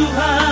to.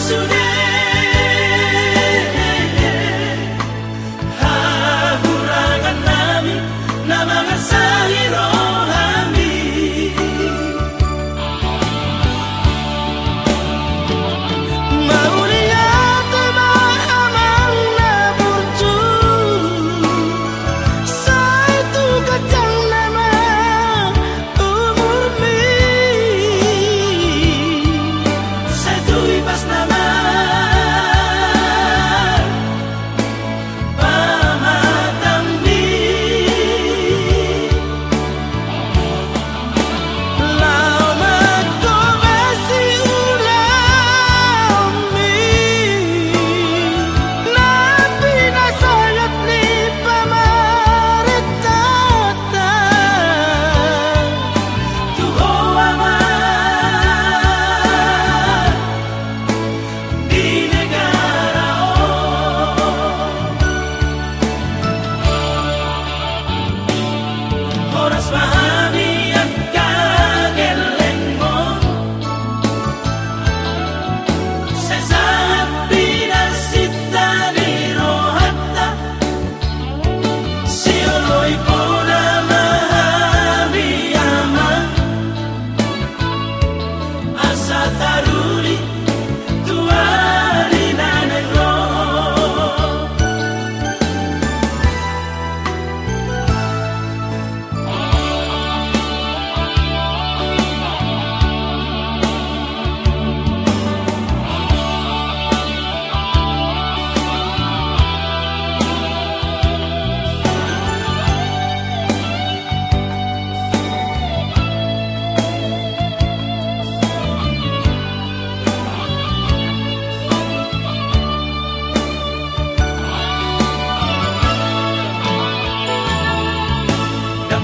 Soon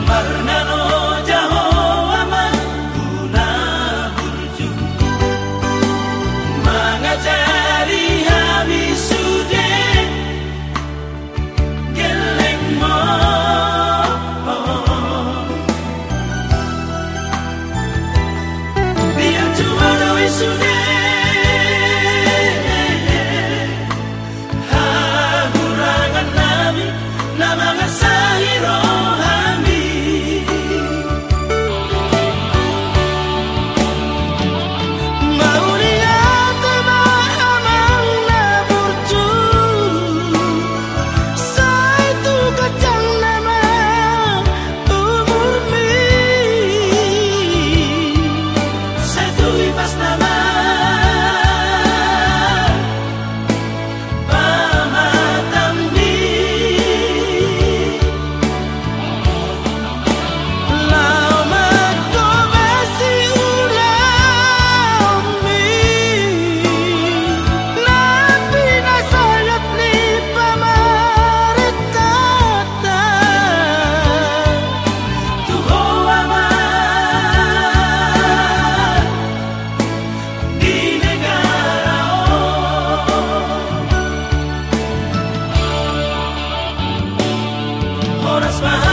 amarnos. horas.